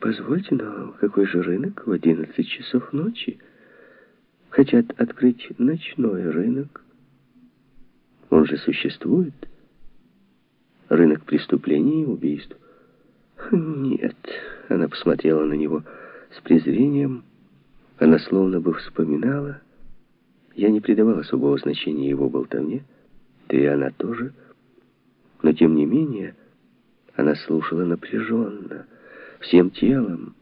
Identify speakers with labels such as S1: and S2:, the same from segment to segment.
S1: Позвольте, но какой же рынок в 11 часов ночи? Хотят открыть ночной рынок. Он же существует. Рынок преступлений и убийств. Нет, она посмотрела на него с презрением. Она словно бы вспоминала. Я не придавал особого значения его болтовне, да и она тоже. Но тем не менее, она слушала напряженно, всем телом.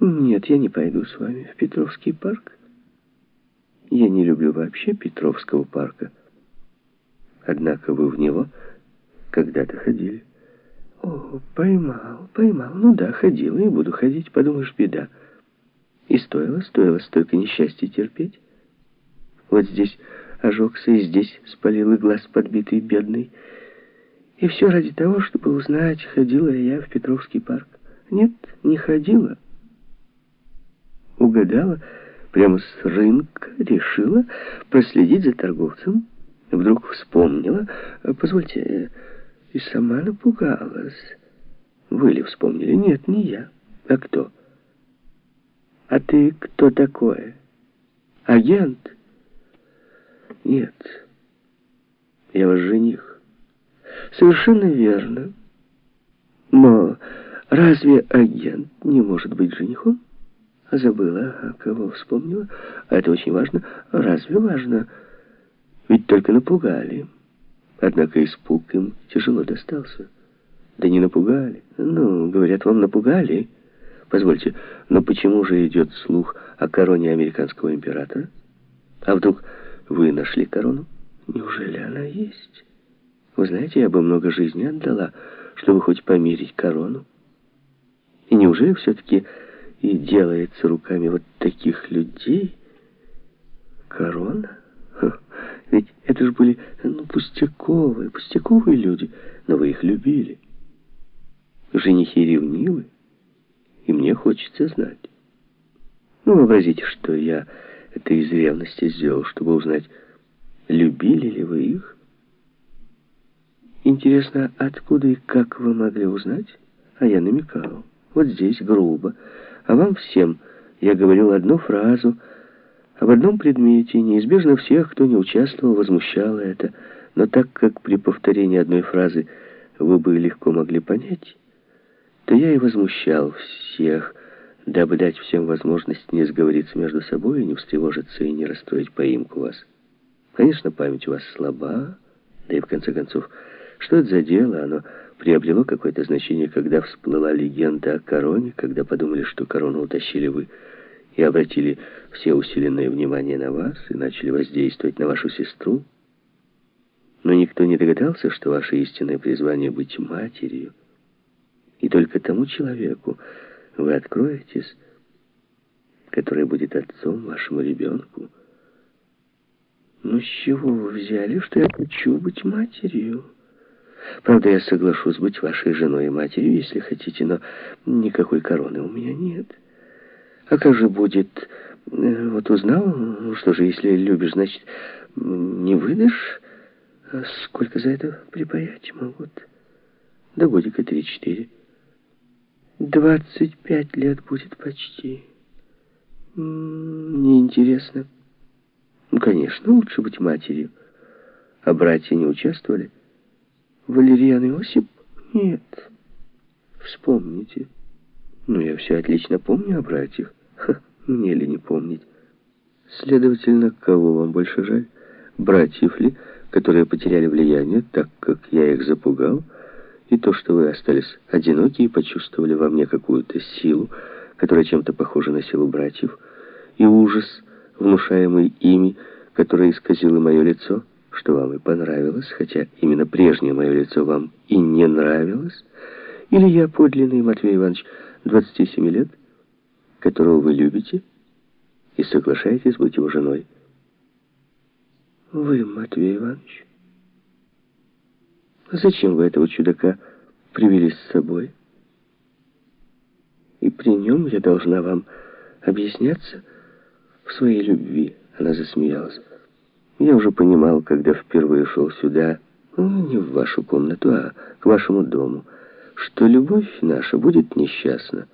S1: Нет, я не пойду с вами в Петровский парк. Я не люблю вообще Петровского парка. Однако вы в него когда-то ходили. О, поймал, поймал. Ну да, ходила и буду ходить, подумаешь, беда. И стоило, стоило столько несчастья терпеть. Вот здесь ожегся, и здесь спалил и глаз подбитый, бедный. И все ради того, чтобы узнать, ходила ли я в Петровский парк. Нет, не ходила. Угадала, прямо с рынка решила проследить за торговцем. Вдруг вспомнила, позвольте, и сама напугалась. Вы ли вспомнили? Нет, не я. А кто? А ты кто такой? Агент? Нет. Я ваш жених. Совершенно верно. Но разве агент не может быть женихом? Забыла, а кого вспомнила? А это очень важно. Разве важно? Ведь только напугали. Однако испуг им тяжело достался. Да не напугали. Ну, говорят, вам напугали. Позвольте, но почему же идет слух о короне американского императора? А вдруг вы нашли корону? Неужели она есть? Вы знаете, я бы много жизни отдала, чтобы хоть помирить корону. И неужели все-таки и делается руками вот таких людей корона? Ха, ведь это же были ну, пустяковые, пустяковые люди, но вы их любили. Женихи ревнивы, и мне хочется знать. Ну, вообразите, что я это из ревности сделал, чтобы узнать, любили ли вы их, Интересно, откуда и как вы могли узнать? А я намекал. Вот здесь, грубо. А вам всем я говорил одну фразу об одном предмете. Неизбежно всех, кто не участвовал, возмущало это. Но так как при повторении одной фразы вы бы легко могли понять, то я и возмущал всех, дабы дать всем возможность не сговориться между собой не встревожиться и не расстроить поимку вас. Конечно, память у вас слаба, да и в конце концов... Что это за дело? Оно приобрело какое-то значение, когда всплыла легенда о короне, когда подумали, что корону утащили вы, и обратили все усиленное внимание на вас, и начали воздействовать на вашу сестру. Но никто не догадался, что ваше истинное призвание — быть матерью. И только тому человеку вы откроетесь, который будет отцом вашему ребенку. Ну, с чего вы взяли, что я хочу быть матерью? Правда, я соглашусь быть вашей женой и матерью, если хотите, но никакой короны у меня нет. А как же будет... Э, вот узнал, ну что же, если любишь, значит, не выдашь? А сколько за это припаять могут? До годика три-четыре. Двадцать пять лет будет почти. Неинтересно. Ну, конечно, лучше быть матерью. А братья не участвовали? Валерьян Иосип? Нет. Вспомните. Ну, я все отлично помню о братьях. Ха, мне ли не помнить? Следовательно, кого вам больше жаль? Братьев ли, которые потеряли влияние, так как я их запугал, и то, что вы остались одиноки и почувствовали во мне какую-то силу, которая чем-то похожа на силу братьев, и ужас, внушаемый ими, который исказило мое лицо — что вам и понравилось, хотя именно прежнее мое лицо вам и не нравилось? Или я подлинный Матвей Иванович, 27 лет, которого вы любите и соглашаетесь быть его женой? Вы, Матвей Иванович? Зачем вы этого чудака привели с собой? И при нем я должна вам объясняться в своей любви. Она засмеялась. Я уже понимал, когда впервые шел сюда, ну, не в вашу комнату, а к вашему дому, что любовь наша будет несчастна.